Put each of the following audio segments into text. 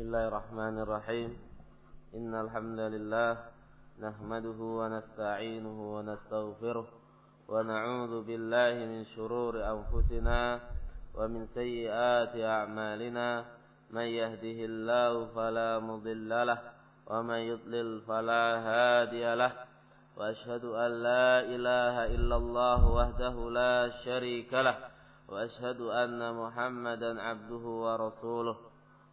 Bismillahirrahmanirrahim. Innal hamdalillah nahmaduhu wa nasta'inuhu wa nastaghfiruh wa na'udzu billahi min shururi anfusina wa min sayyiati a'malina. Man yahdihillahu fala mudilla wa man yudlil fala hadiya. Wa ashhadu an la ilaha illallah wahdahu la syarika lah wa ashhadu anna Muhammadan 'abduhu wa rasuluh.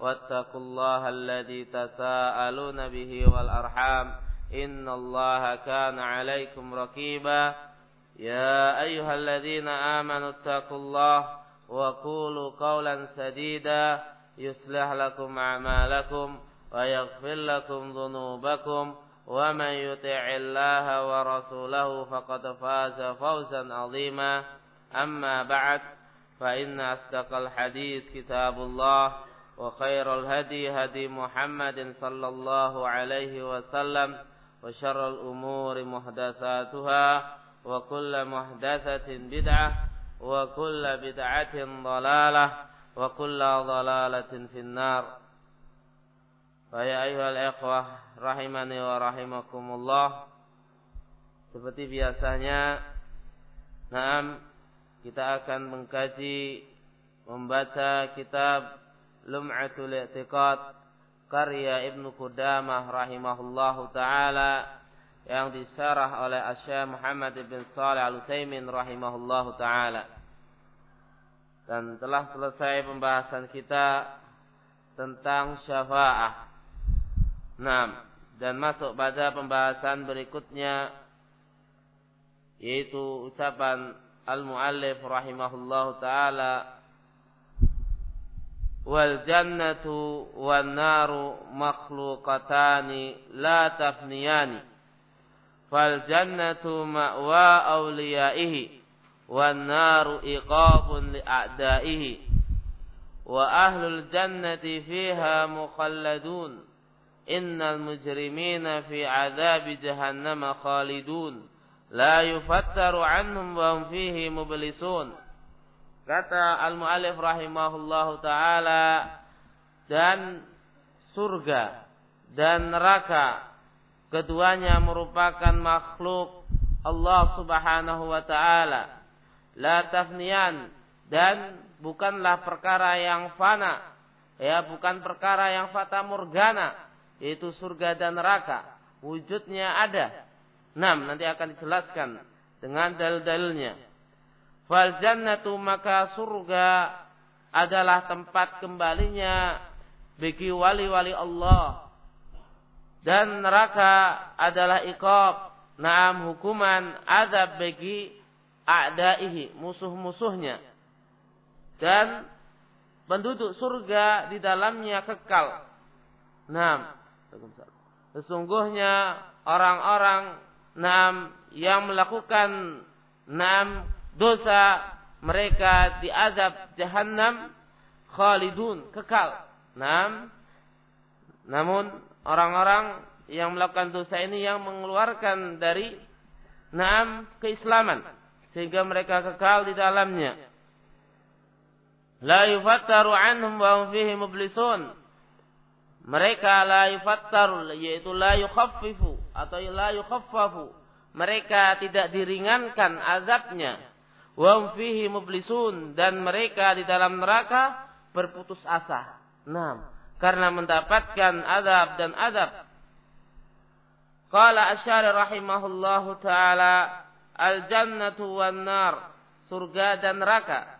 واتقوا الله الذي تساءلون به والأرحام إن الله كان عليكم رقيبا. يا أيها الذين آمنوا اتقوا الله وقولوا قولا سديدا. يصلح لكم أعمالكم ويغفر لكم ذنوبكم. ومن يطع الله ورسوله فقد فاز فوزا عظيما. أما بعد فإن أصدق الحديث كتاب الله. وخير الهدي هدي محمد صلى الله عليه وسلم وشر الأمور محدثاتها وكل محدثة بدعة وكل بدعة ضلالة وكل ضلالة في النار فيا أيها الإخوة rahimani wa rahimakumullah seperti biasanya Naam kita akan mengkaji membaca kitab Lum'atul I'tiqad karya Ibnu Qudamah rahimahullahu taala yang disarah oleh Asy Muhammad bin Shalih Al-Utsaimin rahimahullahu taala. Dan telah selesai pembahasan kita tentang syafaah. Nah, dan masuk pada pembahasan berikutnya yaitu ucapan al-muallif rahimahullahu taala wal jannatu wan naru makhluqatani la tafniyani fal jannatu ma'wa awliyaihi wan naru iqabun li a'daihi wa ahlul jannati fiha mukhalladun innal mujrimina fi adzabi jahannam khalidun kata al muallif rahimahullahu taala dan surga dan neraka keduanya merupakan makhluk Allah Subhanahu wa taala la tafniyan dan bukanlah perkara yang fana ya bukan perkara yang fata morgana yaitu surga dan neraka wujudnya ada. Enam nanti akan dijelaskan dengan dalil-dalilnya. Fal jannatu maka surga adalah tempat kembalinya bagi wali-wali Allah. Dan neraka adalah iqab, naam hukuman azab bagi a'daihi, musuh-musuhnya. Dan penduduk surga di dalamnya kekal. Naam, Sesungguhnya orang-orang nam yang melakukan nam dosa mereka diazab jahanam khalidun kekal. Nam namun orang-orang yang melakukan dosa ini yang mengeluarkan dari nam keislaman sehingga mereka kekal di dalamnya. La yufattaru anhum wa hum fihi mublisun mereka la yufattar yaitu la yukhaffifu atau la yukhaffafu. Mereka tidak diringankan azabnya. Wa fihi mublisun dan mereka di dalam neraka berputus asa. Nah, karena mendapatkan azab dan azab. Qala Asy'ari rahimahullahu taala al-jannatu wan nar, surga dan neraka.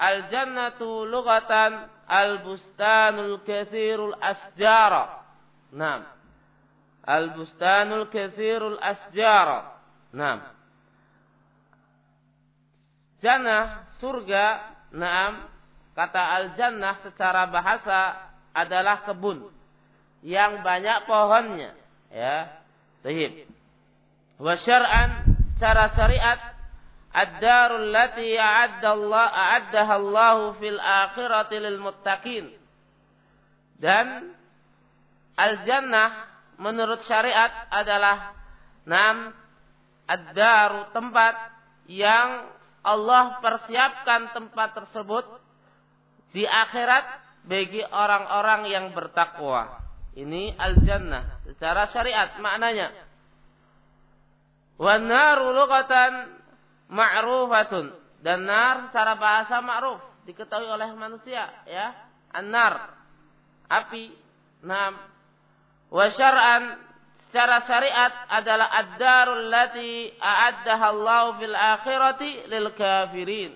Al-jannatu lughatan al-bustanul kathirul asjara. Naam. Al-bustanul kathirul asjara. Naam. Jannah, surga, naam. Kata al-jannah secara bahasa adalah kebun yang banyak pohonnya, ya. Tahib. Wa syar'an secara syariat ad-darul lati a'adda Allah a'addaha Allah fil akhirati lil muttaqin. Dan al-jannah menurut syariat adalah nam ad-daru tempat yang Allah persiapkan tempat tersebut di akhirat bagi orang-orang yang bertakwa. Ini al-jannah secara syariat maknanya. Wa naru lughatan ma'rufatun dan nar secara bahasa ma'ruf diketahui oleh manusia ya. An-nar api. Nam. Wa syar'an secara syariat adalah ad-darul lati a'addaha Allah fil akhirati lil kafirin.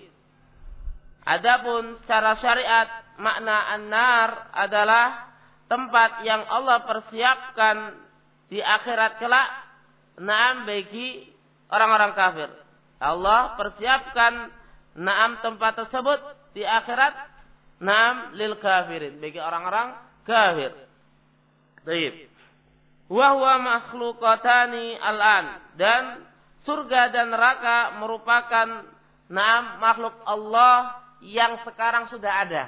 Adapun secara syariat makna an-nar adalah tempat yang Allah persiapkan di akhirat kelak naam bagi orang-orang kafir. Allah persiapkan naam tempat tersebut di akhirat naam lil kafirin bagi orang-orang kafir. Baik wahwa makhlukatani al-an dan surga dan neraka merupakan enam makhluk Allah yang sekarang sudah ada.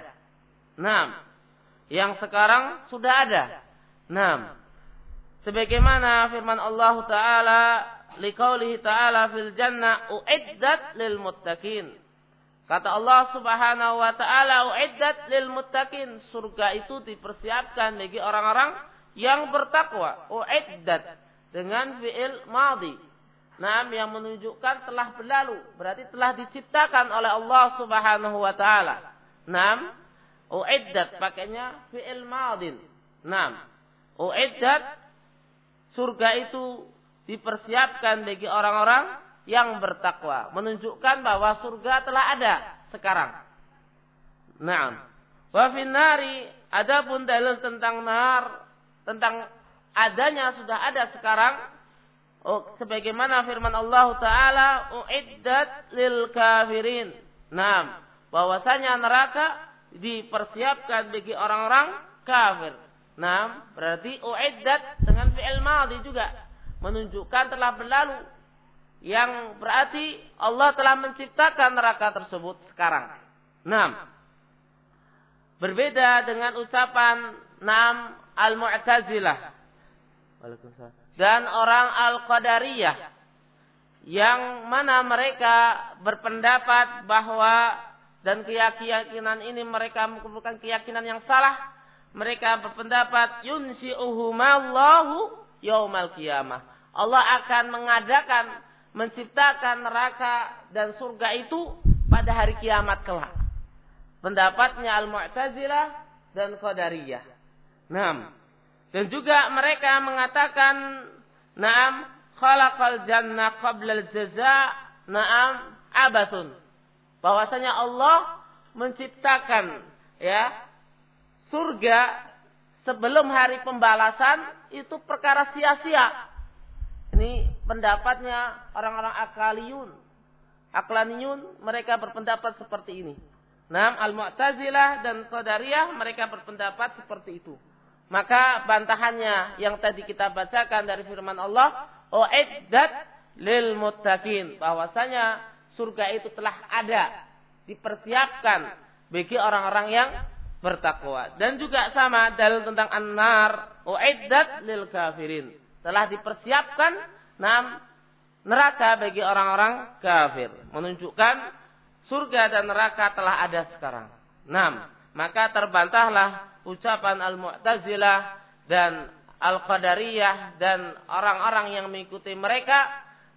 Enam. Yang sekarang sudah ada. Enam. Sebagaimana firman Allah Ta'ala liqaulihi ta'ala fil jannah uiddat lil muttaqin. Kata Allah Subhanahu wa taala uiddat lil muttaqin. Surga itu dipersiapkan bagi orang-orang yang bertakwa. Uiddat dengan fi'il madhi. Nah, yang menunjukkan telah berlalu, berarti telah diciptakan oleh Allah Subhanahu wa taala. Nam, uiddat pakainya fi'il madin. Nam, uiddat surga itu dipersiapkan bagi orang-orang yang bertakwa, menunjukkan bahwa surga telah ada sekarang. Naam. Wa finnari adapun dalil tentang nar tentang adanya sudah ada sekarang oh, sebagaimana firman Allah taala uiddat lil kafirin. Nah, bahwasanya neraka dipersiapkan bagi orang-orang kafir. Nah, berarti uiddat dengan fi'il madhi juga menunjukkan telah berlalu yang berarti Allah telah menciptakan neraka tersebut sekarang. Nah, berbeda dengan ucapan nam Al-Mu'tazilah dan orang Al-Qadariyah yang mana mereka berpendapat bahwa dan keyakinan ini mereka merupakan keyakinan yang salah. Mereka berpendapat yunsi'uhumallahu yaumal qiyamah. Allah akan mengadakan menciptakan neraka dan surga itu pada hari kiamat kelak. Pendapatnya Al-Mu'tazilah dan Qadariyah. Naam. Dan juga mereka mengatakan Naam khalaqal jannah qabla al-jaza Naam abasun. Bahwasanya Allah menciptakan ya surga sebelum hari pembalasan itu perkara sia-sia. Ini pendapatnya orang-orang akaliyun. Aklaniyun mereka berpendapat seperti ini. Nah, Al-Mu'tazilah dan Qadariyah mereka berpendapat seperti itu. Maka bantahannya yang tadi kita bacakan dari firman Allah, "Uiddat lil muttaqin." Bahwasanya surga itu telah ada, dipersiapkan bagi orang-orang yang bertakwa. Dan juga sama dalil tentang an-nar, "Uiddat lil kafirin." Telah dipersiapkan nam neraka bagi orang-orang kafir. Menunjukkan surga dan neraka telah ada sekarang. Nam, maka terbantahlah ucapan Al-Mu'tazilah dan Al-Qadariyah dan orang-orang yang mengikuti mereka.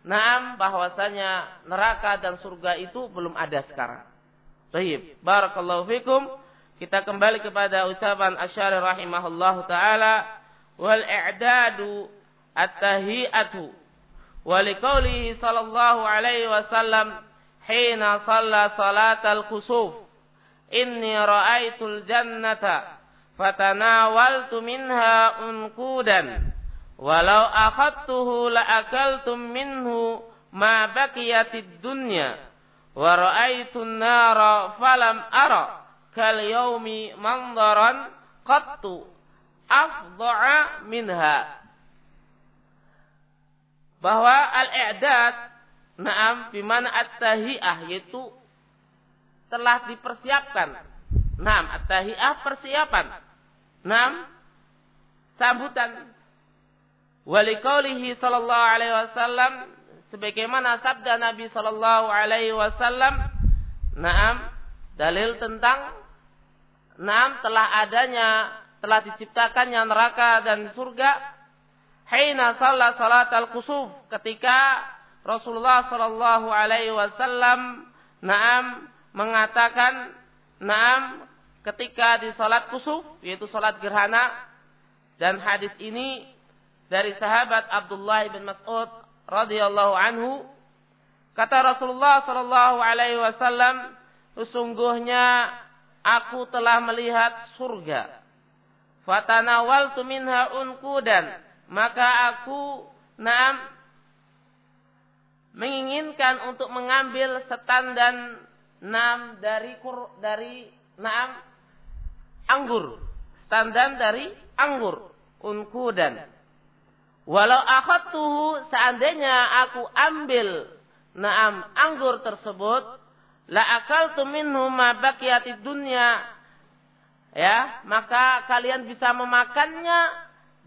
Naam bahwasanya neraka dan surga itu belum ada sekarang. Baik, barakallahu fikum. Kita kembali kepada ucapan Asy'ari rahimahullah taala. Wal i'dadu at-tahiyatu wa liqaulihi sallallahu alaihi wasallam hina shalla salatal khusuf inni ra'aitul jannata fatanawaltu minha unkudan walau akhadtuhu la akaltum minhu ma baqiyatid dunya wa ra'aitun nara falam ara kal yaumi mandaran qattu afdha'a minha. Bahwa al-i'dad na'am bimana at-tahiyah yaitu telah dipersiapkan. Naam, at-tahiyah persiapan. Naam, sambutan. Walikaulihi sallallahu alaihi wasallam sebagaimana sabda Nabi sallallahu alaihi wasallam, naam, dalil tentang naam telah adanya telah diciptakannya neraka dan surga Hina salat salat al-kusuf ketika Rasulullah sallallahu alaihi wasallam naam mengatakan naam ketika di salat kusuf yaitu salat gerhana dan hadis ini dari sahabat Abdullah bin Mas'ud radhiyallahu anhu kata Rasulullah sallallahu alaihi wasallam sesungguhnya aku telah melihat surga. Fatanawaltu minha unqudan. Maka aku naam menginginkan untuk mengambil setan dan naam dari kur, dari naam anggur. Standan dari anggur. Unkudan walau akhadtuhu seandainya aku ambil naam anggur tersebut la akaltu minhu ma baqiyatid dunya. Ya maka kalian bisa memakannya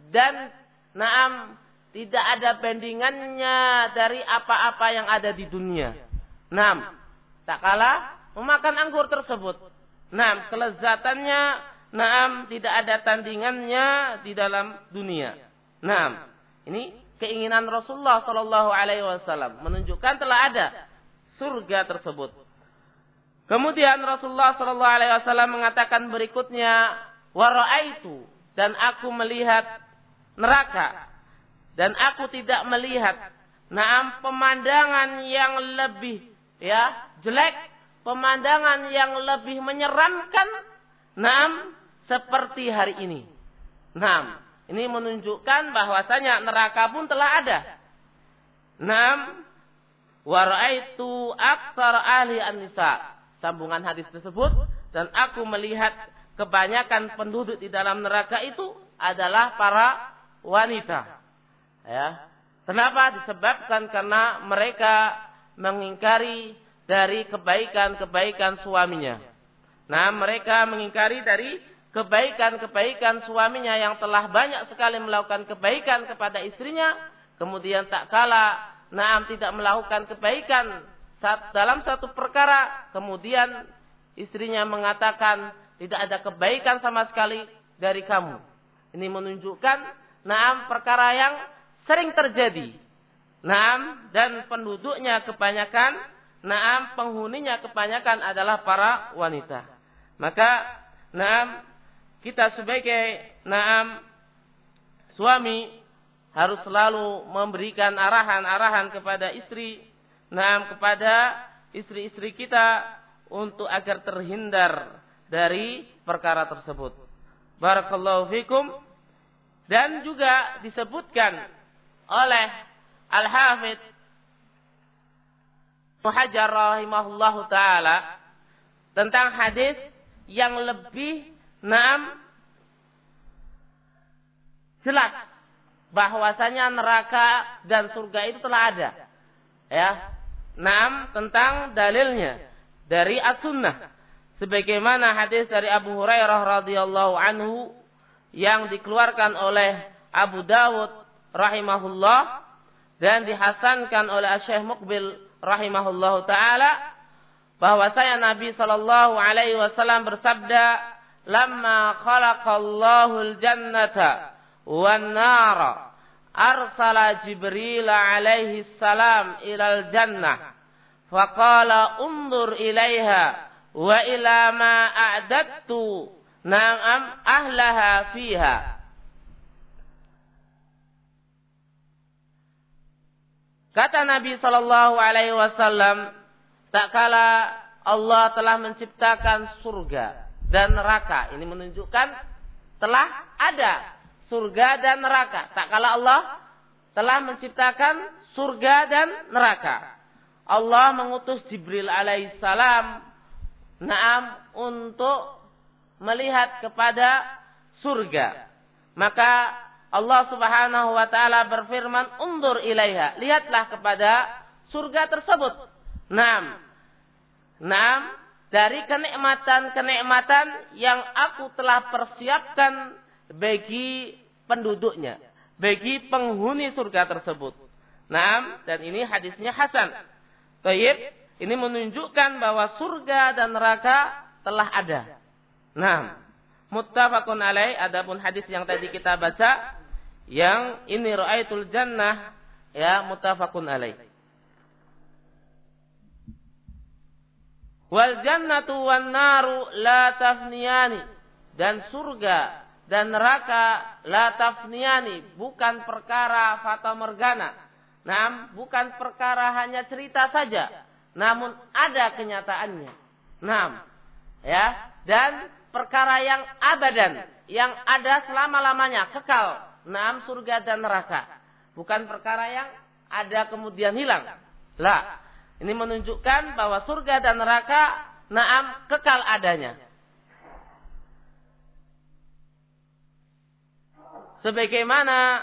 dan Naam, tidak ada bandingannya dari apa-apa yang ada di dunia. Naam, tak kalah memakan anggur tersebut. Naam, kelezatannya, naam, tidak ada tandingannya di dalam dunia. Naam, ini keinginan Rasulullah Shallallahu Alaihi Wasallam menunjukkan telah ada surga tersebut. Kemudian Rasulullah Shallallahu Alaihi Wasallam mengatakan berikutnya, itu dan aku melihat neraka dan aku tidak melihat naam pemandangan yang lebih ya jelek pemandangan yang lebih menyeramkan naam seperti hari ini naam ini menunjukkan bahwasanya neraka pun telah ada naam waraitu aktsar ahli an-nisa sambungan hadis tersebut dan aku melihat kebanyakan penduduk di dalam neraka itu adalah para wanita. Ya. Kenapa? Disebabkan karena mereka mengingkari dari kebaikan-kebaikan suaminya. Nah, mereka mengingkari dari kebaikan-kebaikan suaminya yang telah banyak sekali melakukan kebaikan kepada istrinya, kemudian tak kala Naam tidak melakukan kebaikan dalam satu perkara, kemudian istrinya mengatakan tidak ada kebaikan sama sekali dari kamu. Ini menunjukkan Naam perkara yang sering terjadi. Naam dan penduduknya kebanyakan, naam penghuninya kebanyakan adalah para wanita. Maka naam kita sebagai naam suami harus selalu memberikan arahan-arahan kepada istri, naam kepada istri-istri kita untuk agar terhindar dari perkara tersebut. Barakallahu fikum. Dan juga disebutkan oleh Al-Hafidh Muhajjar rahimahullahu taala tentang hadis yang lebih naam jelas bahwasanya neraka dan surga itu telah ada. Ya. Naam tentang dalilnya dari as-sunnah. Sebagaimana hadis dari Abu Hurairah radhiyallahu anhu yang dikeluarkan oleh Abu Dawud rahimahullah dan dihasankan oleh Syekh Mukbil rahimahullahu taala bahwasanya Nabi sallallahu alaihi wasallam bersabda lamma khalaqallahu al-jannata wan nara arsala Jibril alaihi salam ilal jannah faqala undur ilaiha wa ila ma a'dattu Naam ahlaha fiha. Kata Nabi Shallallahu Alaihi Wasallam, tak kala Allah telah menciptakan surga dan neraka. Ini menunjukkan telah ada surga dan neraka. Tak kala Allah telah menciptakan surga dan neraka. Allah mengutus Jibril alaihissalam naam untuk melihat kepada surga. Maka Allah Subhanahu wa taala berfirman, "Undur ilaiha." Lihatlah kepada surga tersebut. Naam. Naam, dari kenikmatan-kenikmatan yang aku telah persiapkan bagi penduduknya, bagi penghuni surga tersebut. Naam, dan ini hadisnya Hasan. Baik, ini menunjukkan bahwa surga dan neraka telah ada. Nah, muttafaqun alaih adapun hadis yang tadi kita baca yang ini ra'aitul jannah ya muttafaqun alaih. Wal jannatu wan naru la tafniyani dan surga dan neraka la tafniyani bukan perkara fata morgana. Nah, bukan perkara hanya cerita saja, namun ada kenyataannya. Nah, ya, dan perkara yang abadan, yang ada selama-lamanya, kekal naam surga dan neraka. Bukan perkara yang ada kemudian hilang. Lah, ini menunjukkan bahwa surga dan neraka naam kekal adanya. Sebagaimana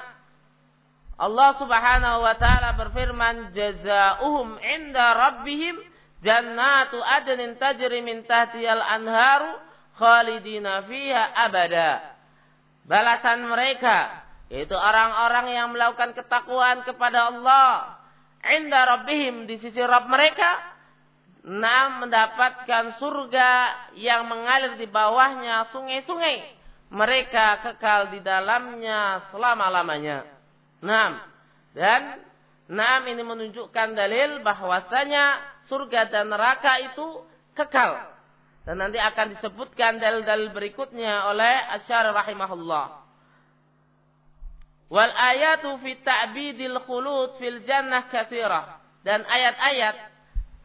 Allah Subhanahu wa taala berfirman jazaohum inda rabbihim jannatu adnin tajri min tahtihal anharu khalidina fiha abada. Balasan mereka yaitu orang-orang yang melakukan ketakwaan kepada Allah. Inda Rabbihim di sisi Rabb mereka. Nah mendapatkan surga yang mengalir di bawahnya sungai-sungai. Mereka kekal di dalamnya selama-lamanya. Nah, dan Naam ini menunjukkan dalil bahwasanya surga dan neraka itu kekal. Dan nanti akan disebutkan dalil-dalil berikutnya oleh Asyar rahimahullah. Wal ayatu fi ta'bidil khulud fil jannah katsirah. Dan ayat-ayat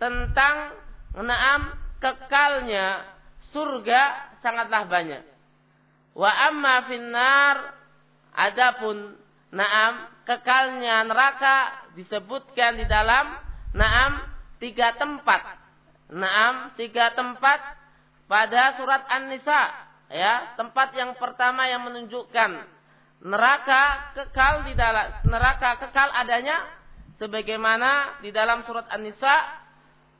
tentang naam kekalnya surga sangatlah banyak. Wa amma finnar adapun naam kekalnya neraka disebutkan di dalam naam tiga tempat. Naam tiga tempat pada surat An-Nisa ya, tempat yang pertama yang menunjukkan neraka kekal di dalam neraka kekal adanya sebagaimana di dalam surat An-Nisa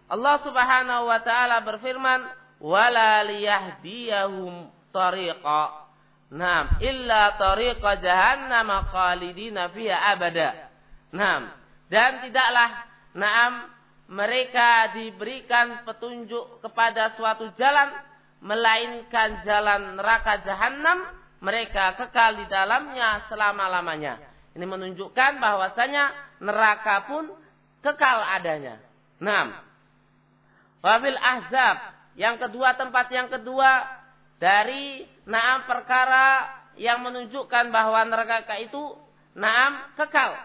Allah Subhanahu wa taala berfirman wala liyahdiyahum tariqa Naam, illa tariqa jahannam khalidina fiha abada. Naam, dan tidaklah naam mereka diberikan petunjuk kepada suatu jalan melainkan jalan neraka jahanam mereka kekal di dalamnya selama-lamanya. Ini menunjukkan bahwasanya neraka pun kekal adanya. Nah, Wabil Ahzab, yang kedua tempat yang kedua dari naam perkara yang menunjukkan bahwa neraka itu naam kekal.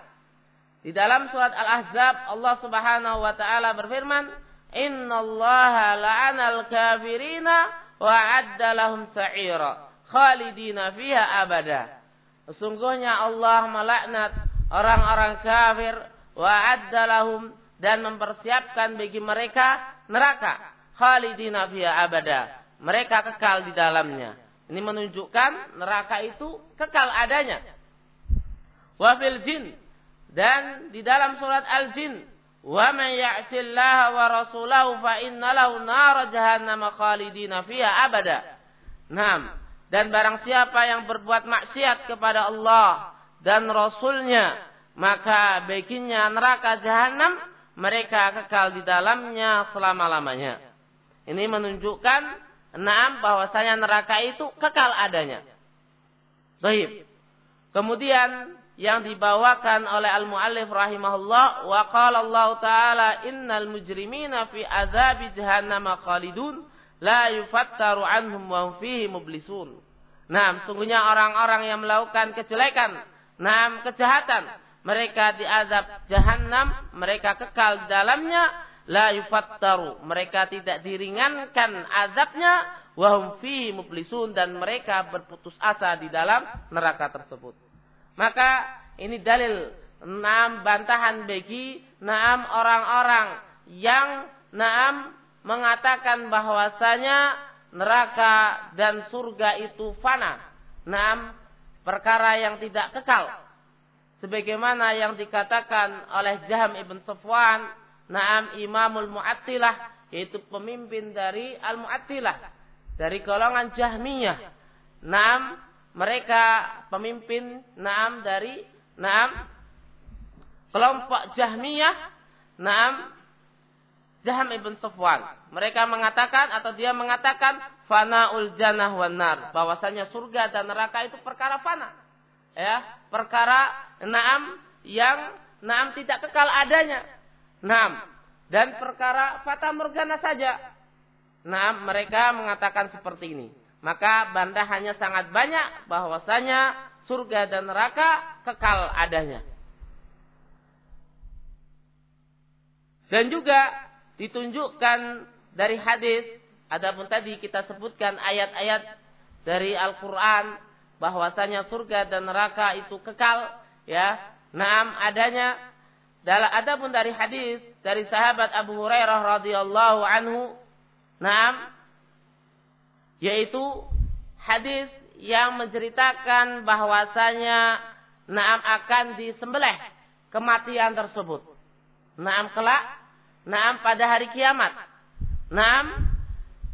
Di dalam surat Al-Ahzab Allah Subhanahu wa taala berfirman, "Innallaha la'anal kafirina wa 'adda lahum sa'ira." Khalidina fiha abada. Sesungguhnya Allah melaknat orang-orang kafir wa addalahum dan mempersiapkan bagi mereka neraka khalidina fiha abada. Mereka kekal di dalamnya. Ini menunjukkan neraka itu kekal adanya. Wa fil jin dan di dalam surat Al-Jin wa man ya'sillaha wa rasulahu fa inna lahu nar jahannam khalidina fiha abada. Naam. Dan barang siapa yang berbuat maksiat kepada Allah dan Rasulnya, maka baginya neraka jahanam, mereka kekal di dalamnya selama-lamanya. Ini menunjukkan enam bahwasanya neraka itu kekal adanya. Baik. Kemudian yang dibawakan oleh al-muallif rahimahullah wa qala Allah taala innal mujrimina fi azabi jahannam khalidun la yufattaru anhum wa fihi mublisun. Nah, sungguhnya orang-orang yang melakukan kejelekan, nah kejahatan, mereka diazab jahanam, mereka kekal dalamnya, la yufattaru, mereka tidak diringankan azabnya, wahum fi mublisun dan mereka berputus asa di dalam neraka tersebut. Maka ini dalil enam bantahan bagi enam orang-orang yang enam mengatakan bahwasanya neraka dan surga itu fana. Naam, perkara yang tidak kekal. Sebagaimana yang dikatakan oleh Jaham ibn Safwan, Naam Imamul Mu'attilah, yaitu pemimpin dari Al-Mu'attilah, dari golongan Jahmiyah. Naam mereka pemimpin Naam dari Naam kelompok Jahmiyah, Naam Jaham ibn Safwan. Mereka mengatakan atau dia mengatakan fanaul jannah wan nar, bahwasanya surga dan neraka itu perkara fana. Ya, perkara naam yang naam tidak kekal adanya. Naam. Dan perkara fata morgana saja. Naam, mereka mengatakan seperti ini. Maka banda hanya sangat banyak bahwasanya surga dan neraka kekal adanya. Dan juga ditunjukkan dari hadis Adapun tadi kita sebutkan ayat-ayat dari Al-Qur'an bahwasanya surga dan neraka itu kekal ya. Naam adanya dalam adapun dari hadis dari sahabat Abu Hurairah radhiyallahu anhu naam yaitu hadis yang menceritakan bahwasanya naam akan disembelih kematian tersebut. Naam kelak, naam pada hari kiamat. Naam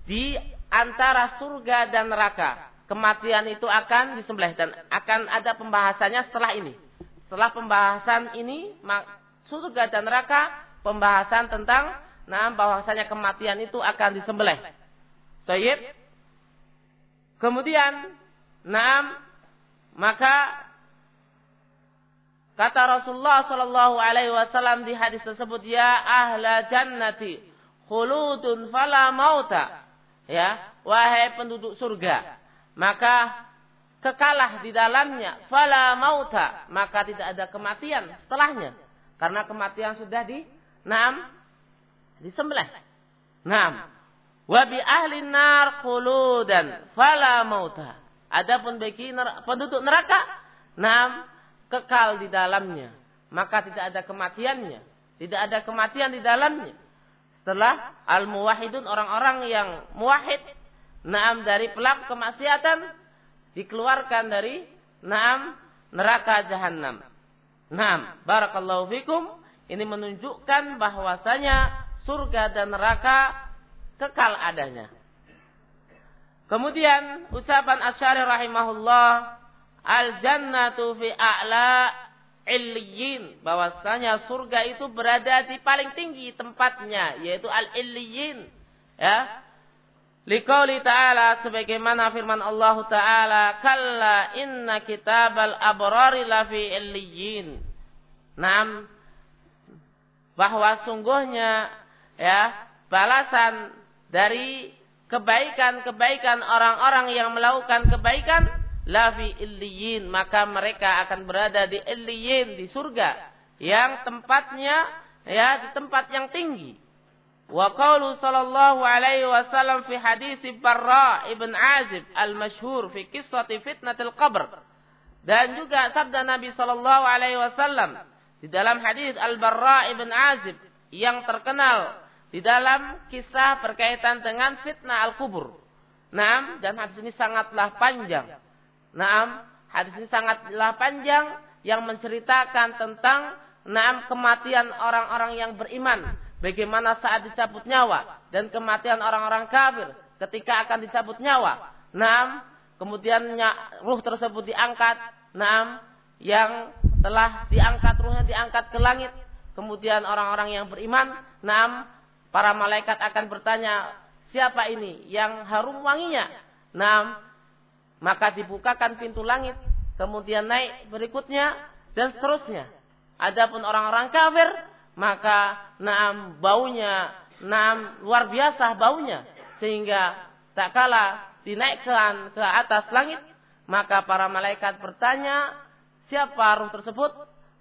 di antara surga dan neraka. Kematian itu akan disembelih dan akan ada pembahasannya setelah ini. Setelah pembahasan ini, surga dan neraka, pembahasan tentang nah bahwasanya kematian itu akan disembelih. Baik. Kemudian, nah maka kata Rasulullah Shallallahu Alaihi Wasallam di hadis tersebut, ya ahla jannati khuludun fala mauta. Ya wahai penduduk surga maka kekalah di dalamnya fala mauta. Maka tidak ada kematian setelahnya karena kematian sudah di enam disembelih. Enam wa bi ahli nar khuludan fala mauta. Adapun bagi penduduk neraka enam kekal di dalamnya maka tidak ada kematiannya tidak ada kematian di dalamnya setelah al-muwahidun orang-orang yang muwahid naam dari pelaku kemaksiatan dikeluarkan dari naam neraka jahanam. Naam, barakallahu fikum. Ini menunjukkan bahwasanya surga dan neraka kekal adanya. Kemudian ucapan Asy'ari rahimahullah al-jannatu fi a'la illiyin. Bahwasanya surga itu berada di paling tinggi tempatnya yaitu al illiyin ya. Liqauli ta'ala sebagaimana firman Allah taala kalla inna kitabal abrari lafi illiyin. Nam bahwa sungguhnya ya balasan dari kebaikan-kebaikan orang-orang yang melakukan kebaikan lafi illiyin maka mereka akan berada di illiyin di surga. Yang tempatnya ya di tempat yang tinggi. Wa qaulu sallallahu alaihi wasallam fi hadis Barra ibn Azib al-masyhur fi qissati fitnatil qabr. Dan juga sabda Nabi sallallahu alaihi wasallam di dalam hadis Al-Barra ibn Azib yang terkenal di dalam kisah berkaitan dengan fitnah al-kubur. Nah, dan hadis ini sangatlah panjang Naam, hadis ini sangatlah panjang yang menceritakan tentang naam kematian orang-orang yang beriman, bagaimana saat dicabut nyawa dan kematian orang-orang kafir ketika akan dicabut nyawa. Naam, kemudian ruh tersebut diangkat, naam yang telah diangkat ruhnya diangkat ke langit. Kemudian orang-orang yang beriman, naam para malaikat akan bertanya, siapa ini yang harum wanginya? Naam, maka dibukakan pintu langit, kemudian naik berikutnya dan seterusnya. Adapun orang-orang kafir, maka naam baunya, naam luar biasa baunya sehingga tak kala dinaikkan ke atas langit, maka para malaikat bertanya, siapa ruh tersebut?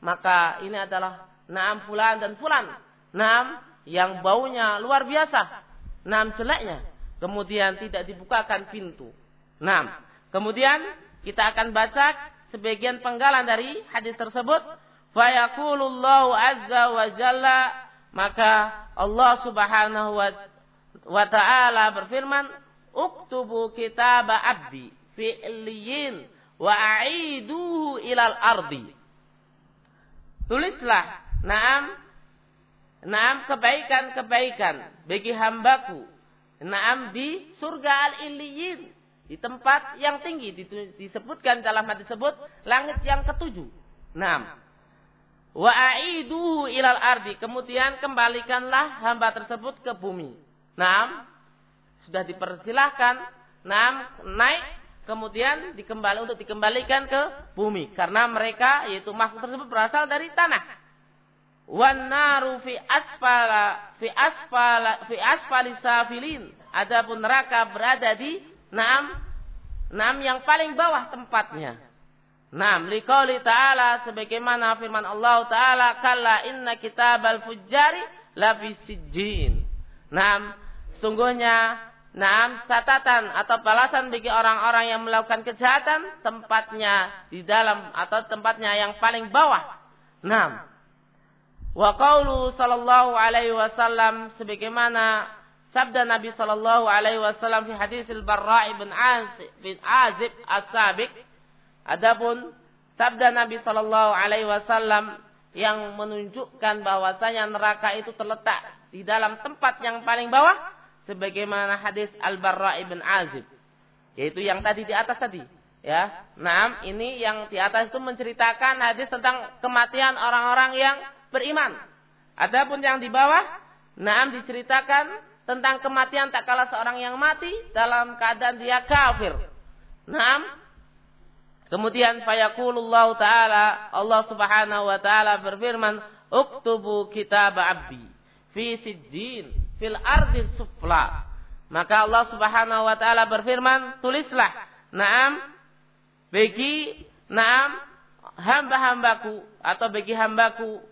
Maka ini adalah naam fulan dan fulan. Naam yang baunya luar biasa. Naam jeleknya. Kemudian tidak dibukakan pintu. Naam. Kemudian kita akan baca sebagian penggalan dari hadis tersebut. Fayaqulullahu azza wa jalla maka Allah Subhanahu wa, taala berfirman, "Uktubu kitab abdi fi illiyin wa aiduhu ilal ardi. Tulislah, naam, naam kebaikan-kebaikan bagi hambaku. Naam di surga al-iliyin. Di tempat yang tinggi. Disebutkan dalam hadis tersebut, langit yang ketujuh. Naam. Wa aiduhu ilal ardi. Kemudian kembalikanlah hamba tersebut ke bumi. Naam. Sudah dipersilahkan. Naam. Naik kemudian dikembali untuk dikembalikan ke bumi karena mereka yaitu makhluk tersebut berasal dari tanah. Wan naru fi asfala fi asfala fi asfali safilin. Adapun neraka berada di enam enam yang paling bawah tempatnya. Naam liqauli ta'ala sebagaimana firman Allah taala kalla inna kitabal fujjari la. Naam sungguhnya Nah, catatan atau balasan bagi orang-orang yang melakukan kejahatan tempatnya di dalam atau tempatnya yang paling bawah. Nah, wa qaulu sallallahu alaihi wasallam sebagaimana sabda Nabi sallallahu alaihi wasallam fi hadis al-Barra' Azib bin Azib as-Sabiq. Adapun sabda Nabi sallallahu alaihi wasallam yang menunjukkan bahwasanya neraka itu terletak di dalam tempat yang paling bawah sebagaimana hadis Al-Barra ibn Azib. Yaitu yang tadi di atas tadi ya. Nah ini yang di atas itu menceritakan hadis tentang kematian orang-orang yang beriman. Adapun yang di bawah nah diceritakan tentang kematian tak kalah seorang yang mati dalam keadaan dia kafir nah Kemudian fayakulullahu taala Allah Subhanahu wa taala berfirman, "Uktubu kitab abdi fi sijjin fil ardi sufla. Maka Allah Subhanahu wa taala berfirman, tulislah, "Na'am bagi na'am hamba-hambaku atau bagi hambaku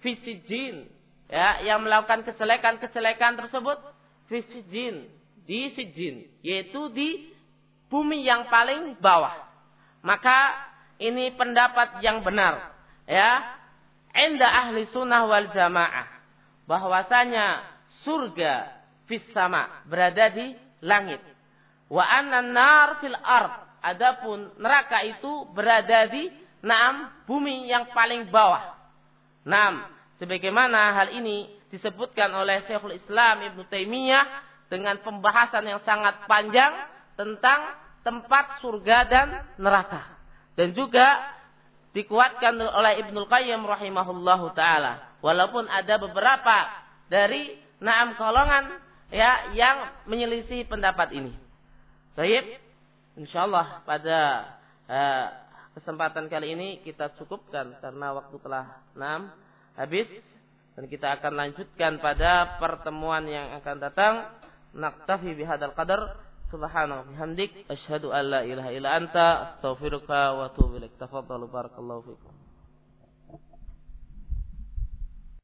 fisijin ya yang melakukan kecelekan-kecelekan tersebut fisijin di sijin yaitu di bumi yang paling bawah maka ini pendapat yang benar ya inda ahli sunnah wal jamaah bahwasanya surga fis sama berada di langit. Wa anna nar fil ard. Adapun neraka itu berada di enam bumi yang paling bawah. Naam, sebagaimana hal ini disebutkan oleh Syekhul Islam Ibnu Taimiyah dengan pembahasan yang sangat panjang tentang tempat surga dan neraka. Dan juga dikuatkan oleh Ibnu Qayyim rahimahullahu taala. Walaupun ada beberapa dari naam golongan ya yang menyelisih pendapat ini. Baik, insyaallah pada uh, kesempatan kali ini kita cukupkan karena waktu telah enam habis dan kita akan lanjutkan pada pertemuan yang akan datang. Naktafi bihadal qadar. Subhanahu bihamdik asyhadu an la ilaha illa anta astaghfiruka wa atubu ilaik. Tafadhalu barakallahu fikum.